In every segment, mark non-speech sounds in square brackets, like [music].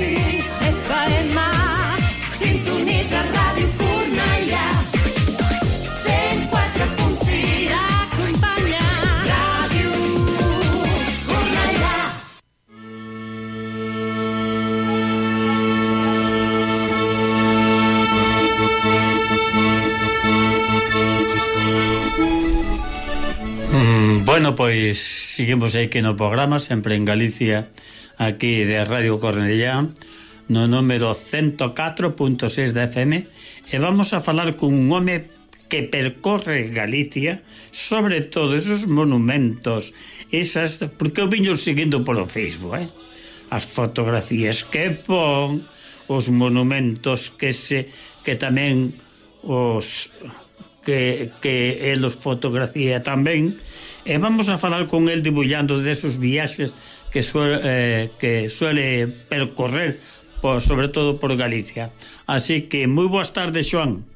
Sis με παρεμά Συντονίζα Radio κουρναλιά Σε κουάτρα κουμψίρα κουμπάνια Ράδιο Bueno, pois seguimos aí que no programa sempre en Galicia aquí de Radio Cornellá no número 104.6 da FM e vamos a falar con un home que percorre Galicia, sobre todo esos monumentos, esas, porque eu viño seguindo polo Facebook, eh? as fotografías que pon, os monumentos que se que tamén os que, que el os fotografía tamén e vamos a falar con el dibullando desos viaxes que suele, eh, que suele percorrer por, sobre todo por Galicia. Así que moi boas tardes, Joan.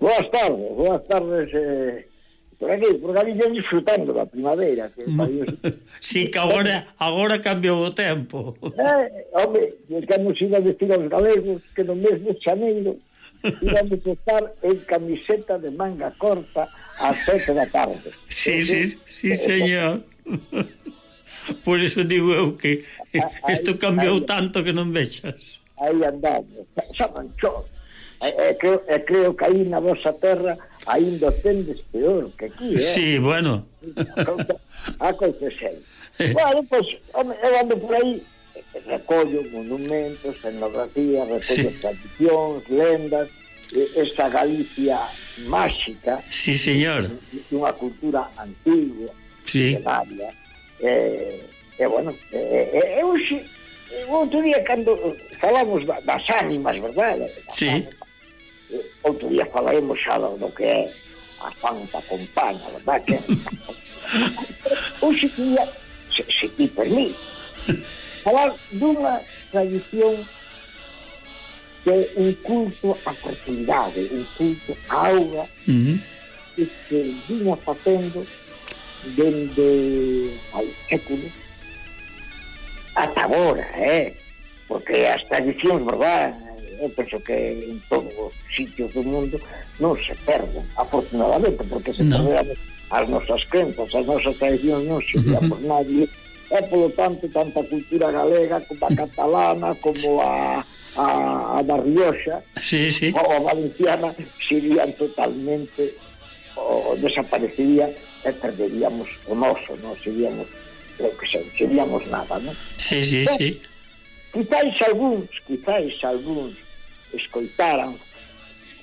Boas tardes, boas tardes eh, por aquí, por Galicia disfrutando da primavera. Que [laughs] sí, que agora, agora cambiou o tempo. Eh, home, que nos iba a vestir aos galegos que no mes de xaneiro íbamos a estar en camiseta de manga corta ás sete da tarde. Sí, sí, sí, sí señor. Eh, [laughs] Por iso digo eu que isto cambiou tanto que non vexas. Aí andamos, xa manchou. E, e, creo, e creo que aí na vosa terra ainda tendes peor que aquí, eh? Sí, bueno. A confesión. [laughs] Eh. Bueno, pois, pues, eu ando por aí recollo monumentos, etnografía, recollo sí. tradicións, lendas, esta Galicia máxica. Sí, señor. Unha cultura antigua, sí. milenaria, eh, e bueno eh, eh eu hoxe outro día cando falamos da, das ánimas verdade? Das sí. ánimas. Eh, outro día falaremos xa do, do que é a santa compaña verdade? que hoxe día se, se ti permite falar dunha tradición que é un culto á fertilidade un culto á auga uh -huh. e que vinha facendo dende hai séculos ata agora, eh? porque as tradicións, verdad, eu penso que en todos os sitios do mundo non se perden, afortunadamente, porque se no. as nosas crenzas, as nosas tradicións non se uh -huh. por nadie, e polo tanto tanta cultura galega como a catalana, como a a, a da Rioxa sí, sí. ou a valenciana serían totalmente o, desaparecería e perderíamos o noso, non seríamos creo que sei, seríamos nada, non? Sí, sí, pero, sí. Quizáis algúns, quizáis algúns escoitaran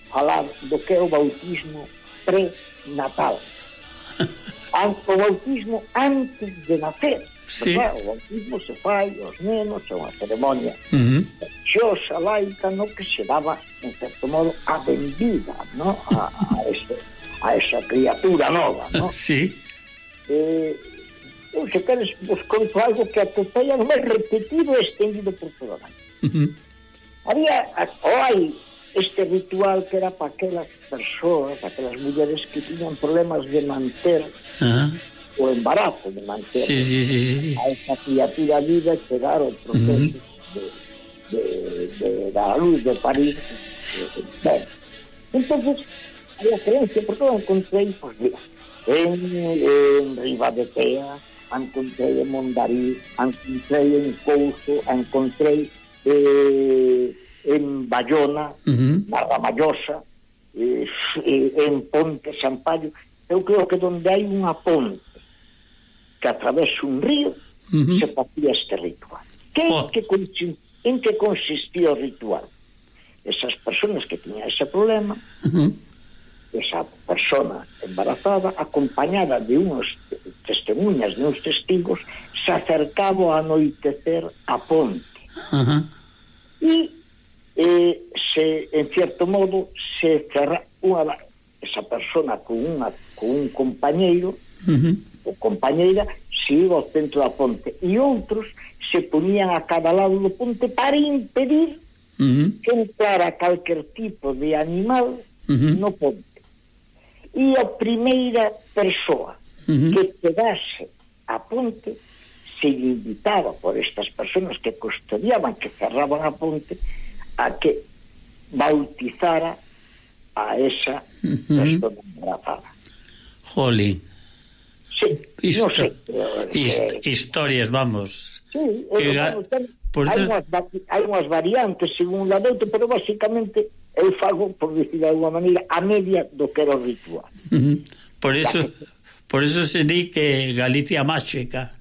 falar do que é o bautismo prenatal. [laughs] o bautismo antes de nacer. Sí. Verdad? O bautismo se fai aos nenos, é unha ceremonia uh -huh. laica no que se daba, en certo modo, a benvida no? a, a, este, a esa criatura nova, no? [laughs] Sí. Eh, eu se queres vos conto algo que atopei ao máis repetido e estendido por todo o ano. Uh. Había, o hai, este ritual que era para aquelas persoas, para aquelas mulleres que tiñan problemas de manter uh -huh. o embarazo, de manter sí, sí, sí, sí. a esa criatura viva e chegar ao proceso uh -huh. de, de, de, a luz de parir. Ben, entón, Había creencia por todo, encontrei, pues, mira, en, en Ribadetea, encontrei en Mondarí, encontrei en Couso, encontrei eh, en Bayona, uh -huh. na Ramallosa, eh, eh en Ponte Sampaio. Eu creo que donde hai unha ponte que atravesa un río, uh -huh. se facía este ritual. Que, oh. que en que consistía o ritual? Esas personas que tiñan ese problema, uh -huh esa persona embarazada acompañada de unos testemunhas, de uns testigos se acercaba ao anoitecer a ponte uh -huh. e eh, se, en cierto modo se cerra unha, esa persona con, unha, con un compañeiro uh -huh. o compañeira se iba ao centro da ponte e outros se ponían a cada lado do ponte para impedir uh -huh. que entrara calquer tipo de animal uh -huh. no ponte e a primeira persoa uhum. que quedase a ponte se invitaba por estas personas que custodiaban, que cerraban a ponte, a que bautizara a esa uh -huh. persona embarazada. Jolín. Sí, Histo no sé, hist eh, historias, vamos. Sí, que, vamos, ten, por... hai, unhas, hai unhas variantes según la noite, pero basicamente eu fago, por decir de alguma maneira, a media do que era o ritual. Uh -huh. Por eso, por eso se di que Galicia máxica.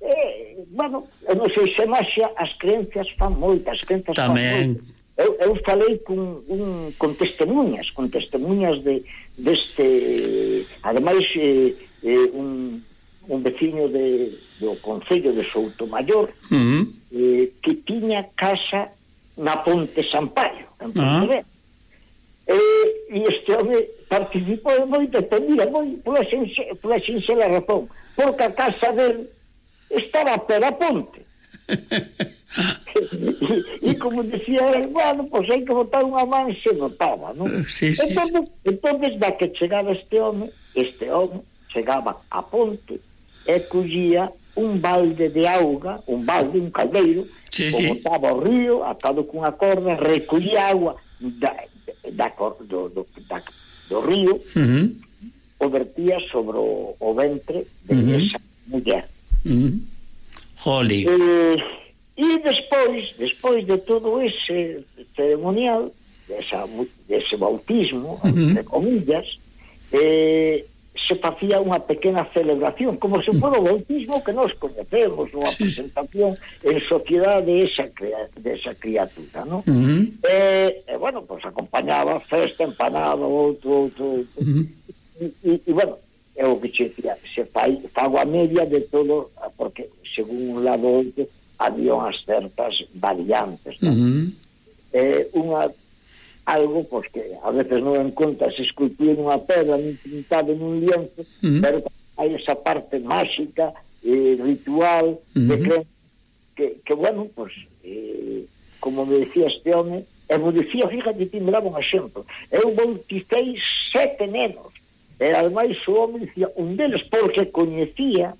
Eh, bueno, eu non sei se máxia, as creencias fan moitas, as creencias Tamén. fan moitas. Eu, eu falei con, un, con testemunhas, con testemunhas de, deste... Ademais, eh, eh, un, un veciño de, do Concello de Soutomayor uh -huh. eh, que tiña casa na Ponte Sampaio, en ah. Pontevedra. Eh, e este home participou moito, e mira, moi, pola, sinxe, pola sinxela razón, porque a casa del estaba pera ponte. [laughs] e, e como decía el, bueno, pois hai que botar unha man se notaba non? Eh, sí, sí, entón, sí. entón, da que chegaba este home, este home chegaba a ponte e collía un balde de auga, un balde, un caldeiro, sí, sí. o río, atado cunha corda, recollía agua da, da, do, do, da, do río, uh -huh. o vertía sobre o, o ventre de uh -huh. esa muller. Uh -huh. Eh, E, e despois, despois de todo ese ceremonial, desa, dese bautismo, uh -huh. entre comillas, eh, se facía unha pequena celebración, como se fora o bautismo que nos conocemos, unha presentación en sociedade esa, de de criatura, non? Uh -huh. e, e, bueno, pois pues, acompañaba festa, empanado, outro, outro, outro. Uh -huh. e, e, e, bueno, é o que che decía, se fai, fago a media de todo, porque según un lado outro, había unhas certas variantes, non? Uh -huh. eh, unha algo pois, que a veces non encontra se esculpía nunha pedra, nin pintado nun lienzo, uh -huh. pero hai esa parte máxica, eh, ritual, uh -huh. de mm-hmm. creencia, que, que bueno, pois, eh, como me decía este home, e me decía, fíjate, ti me daba un exemplo, eu bauticei sete nenos, e ademais o home dicía, un deles porque coñecía,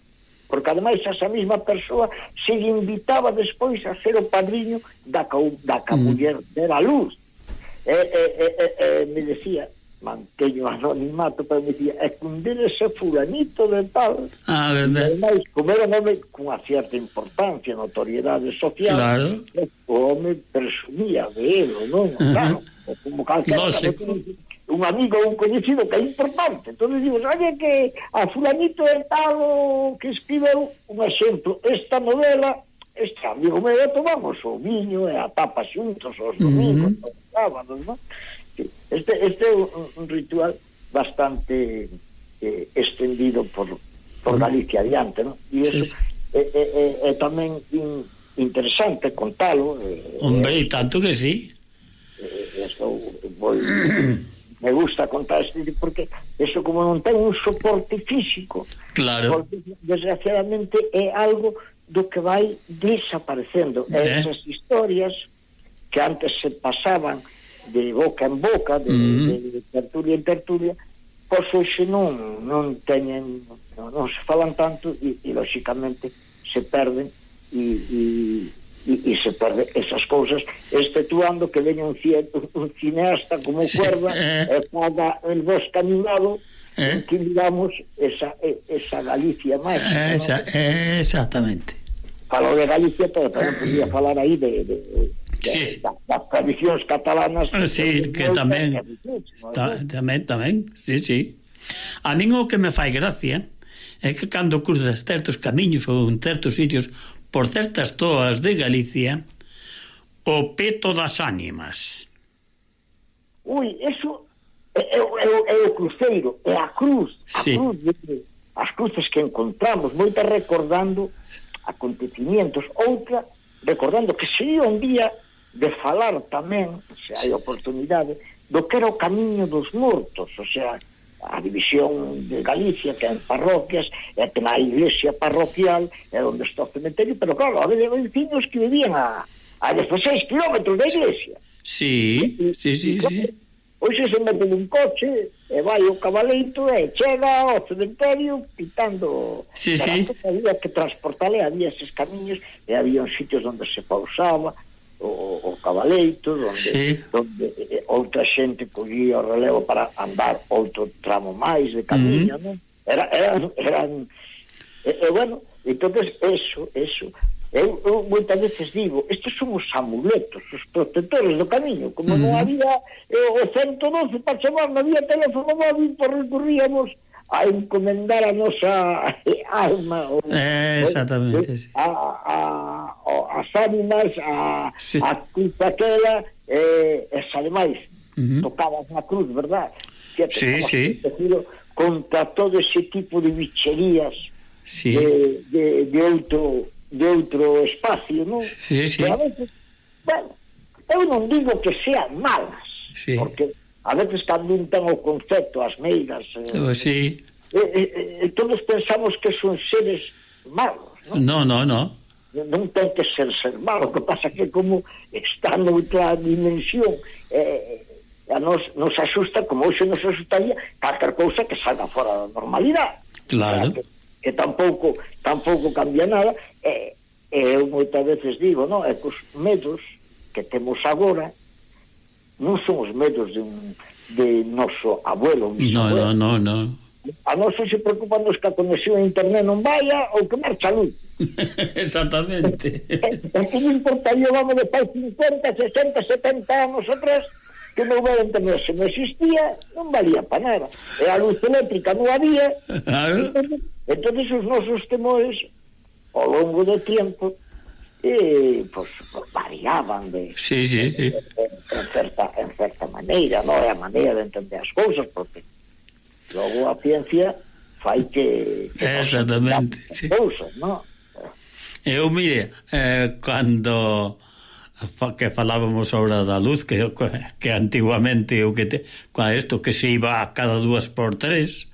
porque ademais esa mesma persoa se invitaba despois a ser o padriño da, da ca mm. muller, la luz, e, e, e, e, e me decía manteño anonimato, pero me dicía, e cundírese fulanito de tal. Ah, verdade. Ademais, como era un home cunha certa importancia, notoriedade social, claro. o home presumía de él non? Uh -huh. Claro, como calquera, un amigo ou un coñecido que é importante. Entón, digo, olha que a fulanito de tal que escribeu, un exemplo, esta novela este amigo meu tomamos o viño e a tapa xuntos os domingos, uh -huh. os sábados, non? Este, este é un ritual bastante eh, extendido por, por Galicia adiante, non? E iso sí. é, é, é, é tamén in, interesante contalo. Eh, eh Hombre, eh, tanto que sí. Eh, eso, voy, [clears throat] me gusta contar este porque eso como non ten un soporte físico, claro. Porque, desgraciadamente é algo que do que vai desaparecendo. E eh? esas historias que antes se pasaban de boca en boca, de, mm. de, de tertulia en tertulia, pois hoxe non, non teñen, non, non se falan tanto e, e lóxicamente se perden e, e, e, e se perde esas cousas exceptuando que veña un, cierto, un cineasta como sí. Cuerda eh. e paga el vos caminado eh? que digamos esa, esa Galicia máis eh, Esa, ¿no? Exactamente. falo de Galicia, pero tamén podía falar aí de, de, de sí. das, das tradicións catalanas. Ah, sí, que, que tamén, ta, tamén, tamén, sí, sí. A min o que me fai gracia é que cando cruzas certos camiños ou en certos sitios por certas toas de Galicia o peto das ánimas. Ui, eso é, é, é, é o cruceiro, é a cruz, a sí. cruz de, as cruces que encontramos, moita recordando acontecimientos, outra recordando que sería un día de falar tamén, se hai oportunidade, do que era o camiño dos mortos, o sea, a división de Galicia, que en parroquias, e ten a iglesia parroquial, é onde está o cementerio, pero claro, había vecinos que vivían a, a 16 kilómetros da iglesia. Sí, sí, sí, sí. sí. Hoxe se mete nun coche e vai o cabaleito e chega ao cementerio pitando sí, sí. había que transportale, había eses camiños e había uns sitios onde se pausaba o, o cabaleito onde, sí. onde eh, outra xente collía o relevo para andar outro tramo máis de camiño, mm non? Era, eran, eran e, e bueno, entonces eso, eso Eu, eu moitas veces digo, estes son os amuletos, os protectores do camiño, como non había eh, o 112 para chamar, non había teléfono móvil, por recurríamos a encomendar a nosa eh, alma o, eh, exactamente, o, sí. a, a, a, as ánimas a, sí. a cruz aquela eh, e ademais uh -huh. tocabas na cruz, verdad? Que sí, sí. Contra todo ese tipo de bicherías sí. de, de, de outro de outro espacio, non? Sí, sí. Pero a veces, bueno, eu non digo que sean malas, sí. porque a veces cando un ten o concepto, as meigas... Eh, oh, sí. Eh, eh, eh, todos pensamos que son seres malos, non? No, no, no. Non ten que ser ser malo, que pasa que como está noutra dimensión... Eh, eh, a nos, nos asusta, como hoxe nos asustaría, calquer cousa que salga fora da normalidade. Claro. O sea, que, que tampouco tampouco cambia nada E, e eu moitas veces digo, non? É que os medos que temos agora non son os medos de un de noso abuelo, no, abuelo. no, no, no. A nós se preocupan nos que a conexión a internet non vaya ou que marcha luz. Exactamente. E que non importa, eu vamos de pai 50, 60, 70 anos atrás, que non vai internet se non existía, non valía para nada. E a luz eléctrica non había. Claro. entonces os nosos temores ao longo do tempo e pois, variaban de, sí, sí, sí. En, en, certa, en certa maneira non é a maneira de entender as cousas porque logo a ciencia fai que, que exactamente sí. cousas, non? Eu, mire, eh, cando que falábamos ahora da luz que, que antiguamente o que te, con isto que se iba a cada dúas por tres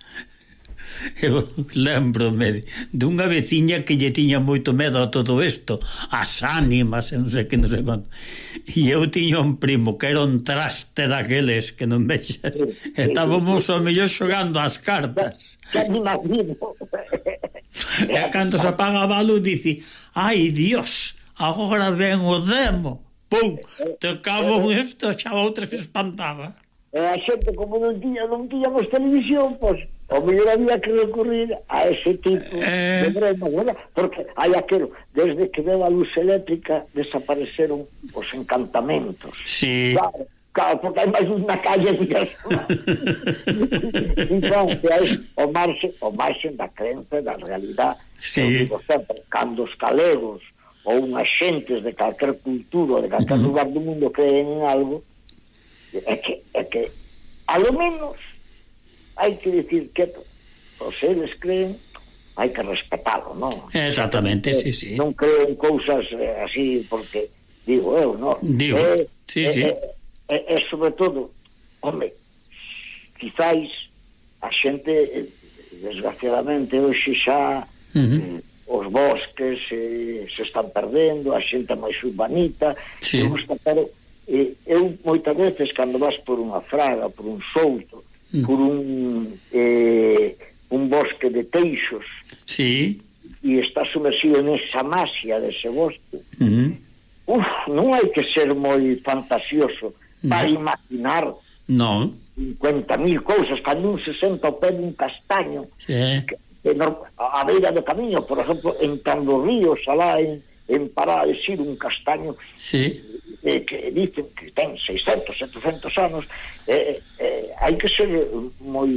[laughs] eu lembrome dunha veciña que lle tiña moito medo a todo isto, as ánimas, non sei que, non sei quanto. E eu tiña un primo que era un traste daqueles que non vexas. Estábamos ao mellor xogando as cartas. [laughs] Que imagino. E cando se apaga a luz, dici, ai, Dios, agora ven o demo. Pum, tocaba un esto, xa outra se espantaba. E a xente, como non tiña, non tiñamos televisión, pois, pues, o mellor había que recurrir a ese tipo eh... eh. de bremas, ¿verdad? porque hai aquelo, desde que veo a luz eléctrica desapareceron os encantamentos. Sí. Claro, claro porque hai máis unha calle [laughs] entón, é o marxe, o marxe da crenza da realidade. Sí. Digo sempre, cando os galegos ou unha xentes de calquer cultura, de calquer uh -huh. lugar do mundo creen en algo, é que, é que, a lo menos, hai que decir que os eles creen hai que respetalo, non? Exactamente, sí, eh, sí. Non creo en cousas eh, así porque digo eu, non? Digo, é, sí, é, sí. É, é, é, sobre todo, home, quizáis a xente desgraciadamente hoxe xa uh -huh. eh, os bosques eh, se están perdendo, a xente máis urbanita, sí. gusta, pero eh, eu moitas veces cando vas por unha fraga, por un souto, mm. por un eh, un bosque de teixos sí. e está sumergido nesa masia dese bosque mm. Uf, non hai que ser moi fantasioso para no. imaginar no. 50.000 cousas cando un se senta ao pé dun castaño sí. que, que no, a beira do camiño por exemplo, en Cando Ríos alá en, en Pará de Sir un castaño sí eh, que dicen que ten 600, 700 anos, eh, eh, eh, hai que ser moi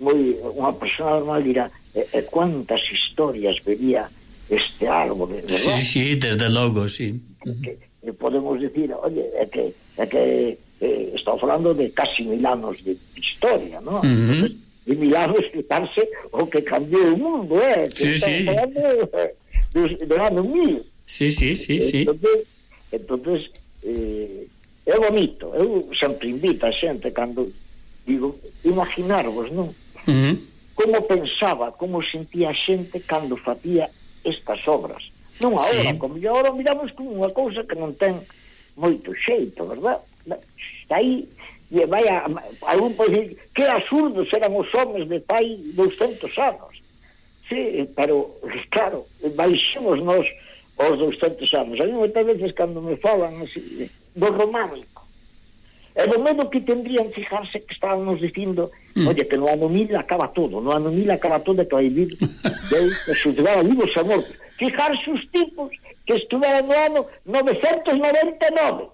moi unha persona normal dirá eh, eh, cuántas historias vería este árbol, ¿verdad? Sí, sí, desde logo, sí. Eh, que, que podemos decir, oye, é que, é que eh, estamos falando de casi mil anos de historia, ¿no? Uh -huh. Entonces, de mil anos quitarse o que cambiou o mundo, eh? Que sí, sí. Falando, eh, de, de ano mil. Sí, sí, sí, sí. Entonces, entonces eh, é bonito eu sempre invito a xente cando digo, imaginarvos non? Uh -huh. como pensaba como sentía a xente cando facía estas obras non agora, sí. como agora miramos como unha cousa que non ten moito xeito, verdad? aí e vai a, algún pois pode que absurdos eran os homens de pai 200 anos sí, pero claro, baixemos nos aos 200 anos. Hai moitas veces cando me falan así, do románico. E do medo que tendrían fijarse que estábamos dicindo mm. oye, que no ano mil acaba todo, no ano mil acaba todo que vai vir de xuzgar a vivos a mortos. Fijarse os tipos que estuveran no ano 999.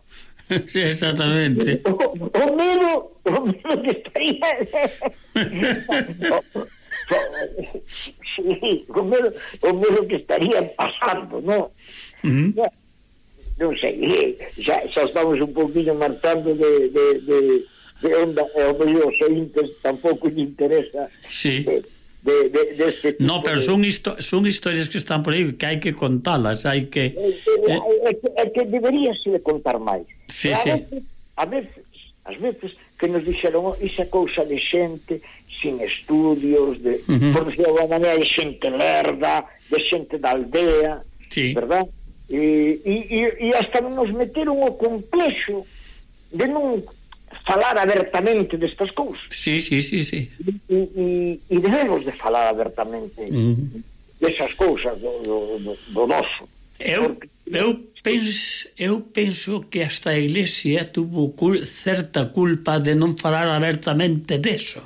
[laughs] Sí, exactamente. O, o medo, o medo que estaría... [laughs] [laughs] [laughs] sí, o medo, o medo que estarían pasando, no? Uh -huh. non, non sei, eh, xa, xa estamos un poquinho marchando de, de, de, de onda, e o meu os ointes tampouco lle interesa sí. de, de, de, de este tipo No, pero de... son, histo son historias que están por aí que hai que contalas, hai que... É, eh, eh, eh, que, é que deberíase de contar máis. Sí, a sí. Veces, a veces, as veces que nos dixeron oh, esa cousa de xente sin estudios, de, uh -huh. por decirlo de maneira, de xente lerda, de xente da aldea, sí. verdad? E, e, e hasta nos meteron o complexo de non falar abertamente destas cousas. Sí, sí, sí, sí. E, e, e debemos de falar abertamente uh -huh. desas cousas do, do, do, do noso. Eu, porque... eu Pens, eu penso que hasta a Iglesia tuvo cul certa culpa de non falar abertamente deso.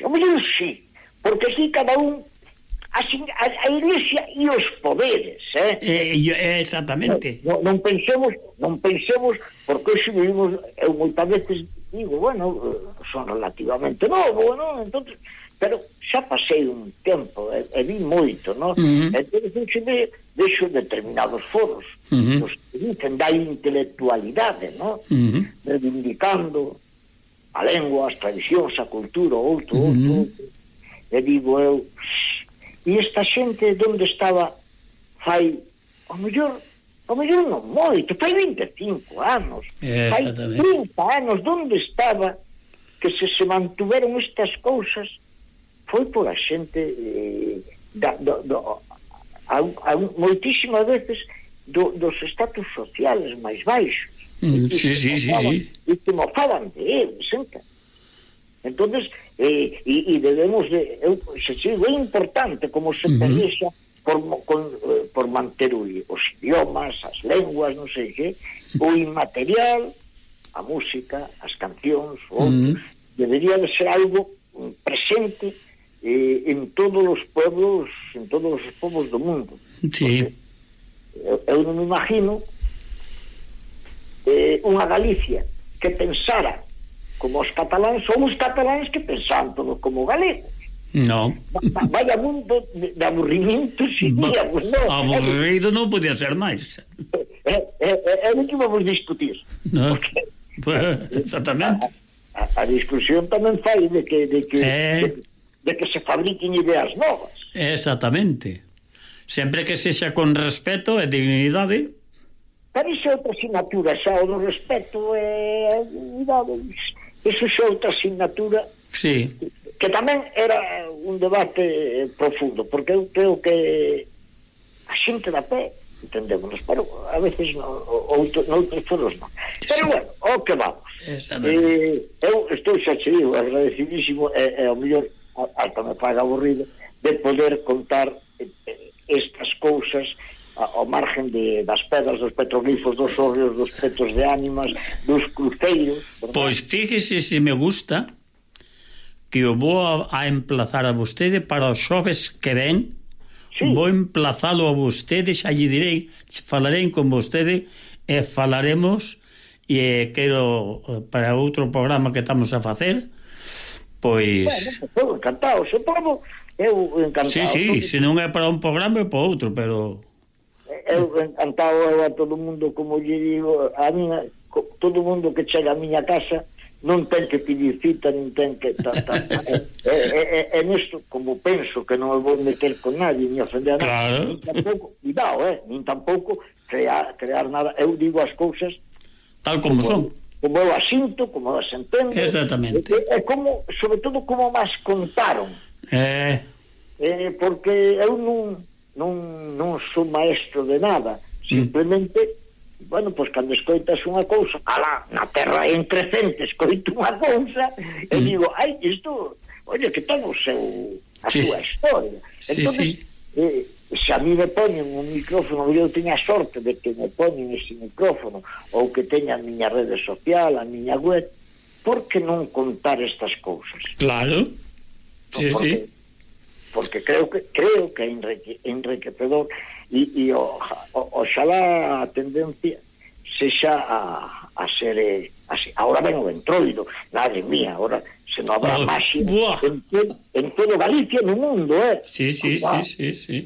Hombre, sí, porque aquí cada un Así, a, a Iglesia e os poderes, eh? eh exactamente. Non, non pensemos, non pensemos porque hoxe vivimos, eu moitas veces digo, bueno, son relativamente novo, non? Entonces, pero xa pasei un tempo, e, e vi moito, non? Uh mm-hmm. -huh. Entonces, vexo determinados foros uh -huh. que dicen da intelectualidade no? uh -huh. reivindicando a lengua, as tradicións, a cultura outro, uh -huh. outro e digo eu e esta xente donde estaba fai, o mellor o mellor non moito, fai 25 anos é, fai 30 anos donde estaba que se se mantuveron estas cousas foi pola xente eh, da, do, do, a, a moitísimas veces do, dos estatus sociales máis baixos. Mm, sí, sí, sí, sí. E que mofaban de eu, senta. Entonces, eh, e, e debemos de, eu, se sigo, é importante como se pelexa uh -huh. por, con, eh, por manter o, os idiomas, as lenguas, non sei que, o inmaterial, a música, as cancións, o, uh -huh. debería de ser algo presente eh, en todos os pueblos en todos os povos do mundo. Sí. Eu, eu non me imagino eh, unha Galicia que pensara como os cataláns, ou os cataláns que pensaban todos como galegos. No. Vaya mundo de, de aburrimento seríamos, no. Aburrido non podía ser máis. Eh, eh, eh, é, é, é, é que vamos discutir. No. Porque, pues, [laughs] exactamente. A, a, a discusión tamén fai de que, de que, eh... de que de que se fabriquen ideas novas. Exactamente. Sempre que sexa con respeto e dignidade... Pero iso é outra asignatura, xa o do respeto e dignidade. Iso xa outra asignatura sí. que tamén era un debate profundo, porque eu creo que a xente da pé entendémonos, pero a veces no, outro, noutros foros non. Pero bueno, o que vamos. Eh, eu estou xa che digo, agradecidísimo e, e ao mellor alto me paga aburrido, de poder contar eh, eh, estas cousas ao margen de, das pedras, dos petroglifos, dos orrios, dos petos de ánimas, dos cruceiros... ¿verdad? Pois fíjese se me gusta que o vou a, a emplazar a vostede para os xoves que ven, sí. vou emplazalo a vostede, xa lle direi, falarei con vostede e falaremos e quero eh, para outro programa que estamos a facer Pois... Bueno, eu encantado, se povo, eu encantado. Sí, sí, porque... se non é para un programa é para outro, pero... Eu encantado eu a todo mundo, como lle digo, a miña, todo mundo que chega a miña casa non ten que pedir cita, non ten que... Ta, ta, e, e, e, e nisto, como penso que non me vou meter con nadie, ni ofender a nadie, claro. nin tampouco, cuidado, eh, nin tampouco crear, crear nada, eu digo as cousas... Tal como, como son como eu asinto, como as entendo. Exactamente. E, e como, sobre todo, como máis contaron. Eh. eh porque eu non, non, non sou maestro de nada. Mm. Simplemente, mm. bueno, pois pues, cando escoitas unha cousa, alá, na terra en crecente, escoito unha cousa, mm. e digo, ai, isto, oye, que ten o seu, a sí. súa historia. Entón, sí, sí. Eh, se a mí me poñen un micrófono eu teña sorte de que me poñen ese micrófono ou que teña a miña rede social, a miña web por que non contar estas cousas? Claro sí, porque, sí. porque creo que creo que enrique, enriquecedor e, e o, o, oxalá a tendencia sexa a, a ser eh, así. ahora ben o entroido, nadie mía, ahora se non habrá máximo en, en todo Galicia no mundo, eh? Sí, sí, sí, sí, sí.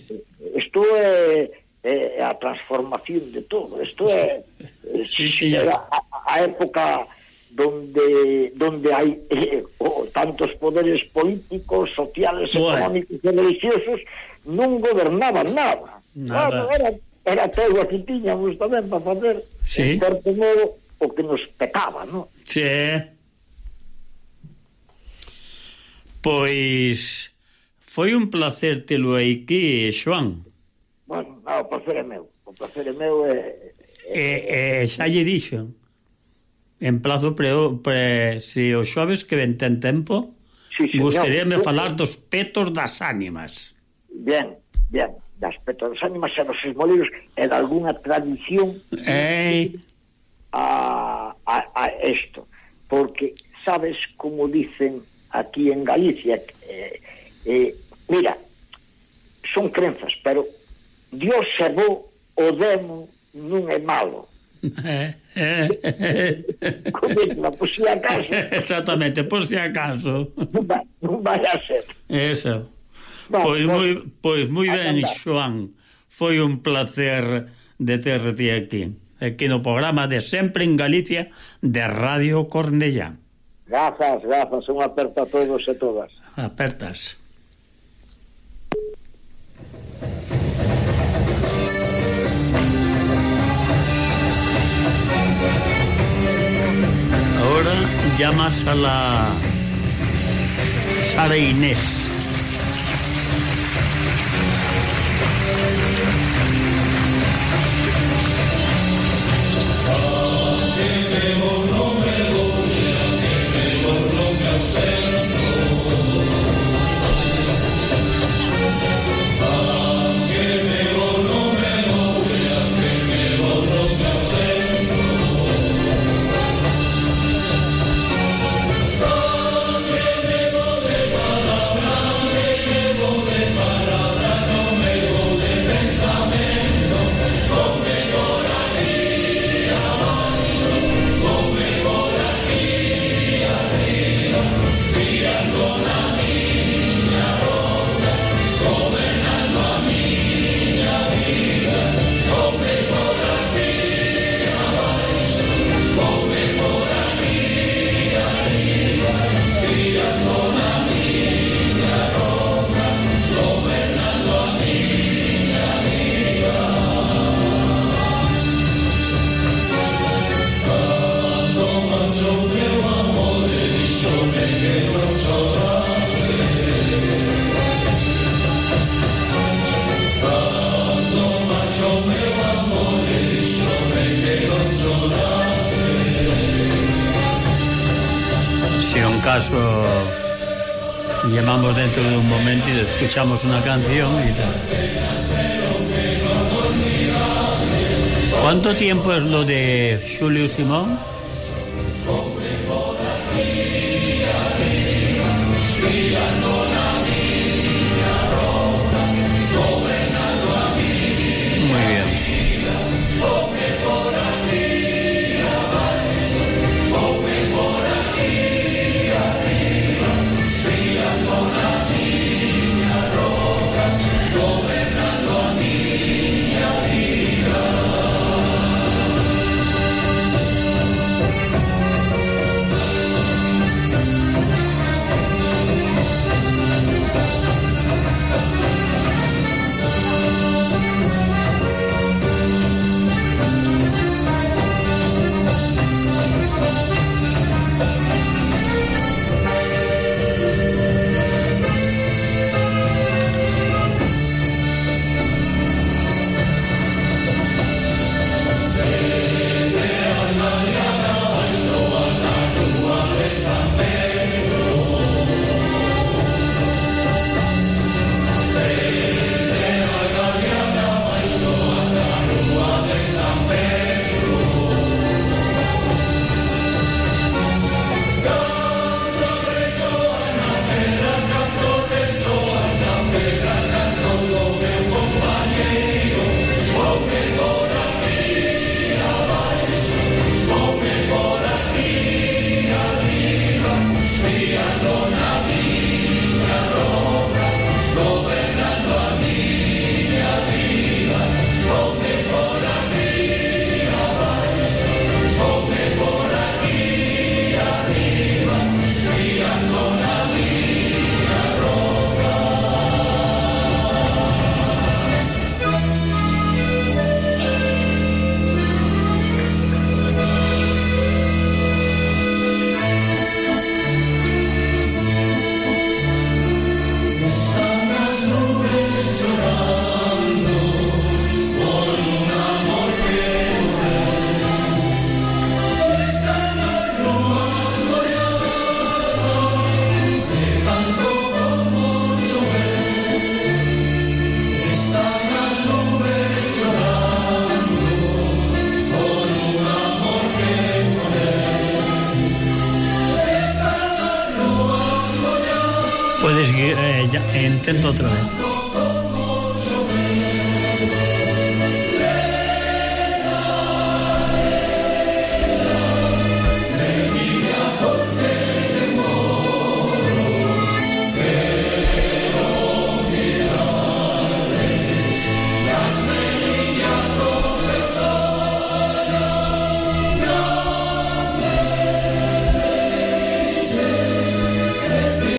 Isto é, é eh, a transformación de todo, isto é sí, sí. A, a época donde donde hai eh, oh, tantos poderes políticos, sociales, Buah. económicos e religiosos non gobernaban nada. nada. Claro, era, era todo que tiñamos tamén para facer sí. en certo modo o que nos pecaba, non? Sí. Pois foi un placer telo aquí, Xoán. Bueno, no, o placer é meu. O placer é meu é... E, e xa lle dixo en plazo pre, pre se o xoves que ven ten tempo sí, sí, gustaríame no, falar dos petos das ánimas. Bien, bien. Das petos das ánimas e dos esmoleiros e de alguna tradición eh... a, a, a esto. Porque sabes como dicen aquí en Galicia. Eh, eh, mira, son crenzas, pero Dios salvou o demo non é malo. [laughs] Cométela, por si acaso. Exactamente, por si acaso. Non vai, non vai a ser. Eso. Va, pois va, moi, pois moi ben, andar. Xoan. Foi un placer de terte aquí. Aquí no programa de Sempre en Galicia de Radio Cornellán. Gafas, gafas, un aperto a todos e todas. Apertas. Ahora llamas a la Sara Inés. un caso llamamos dentro de un momento y escuchamos una canción y tal. ¿Cuánto tiempo es lo de Julio Simón? intento outra vez.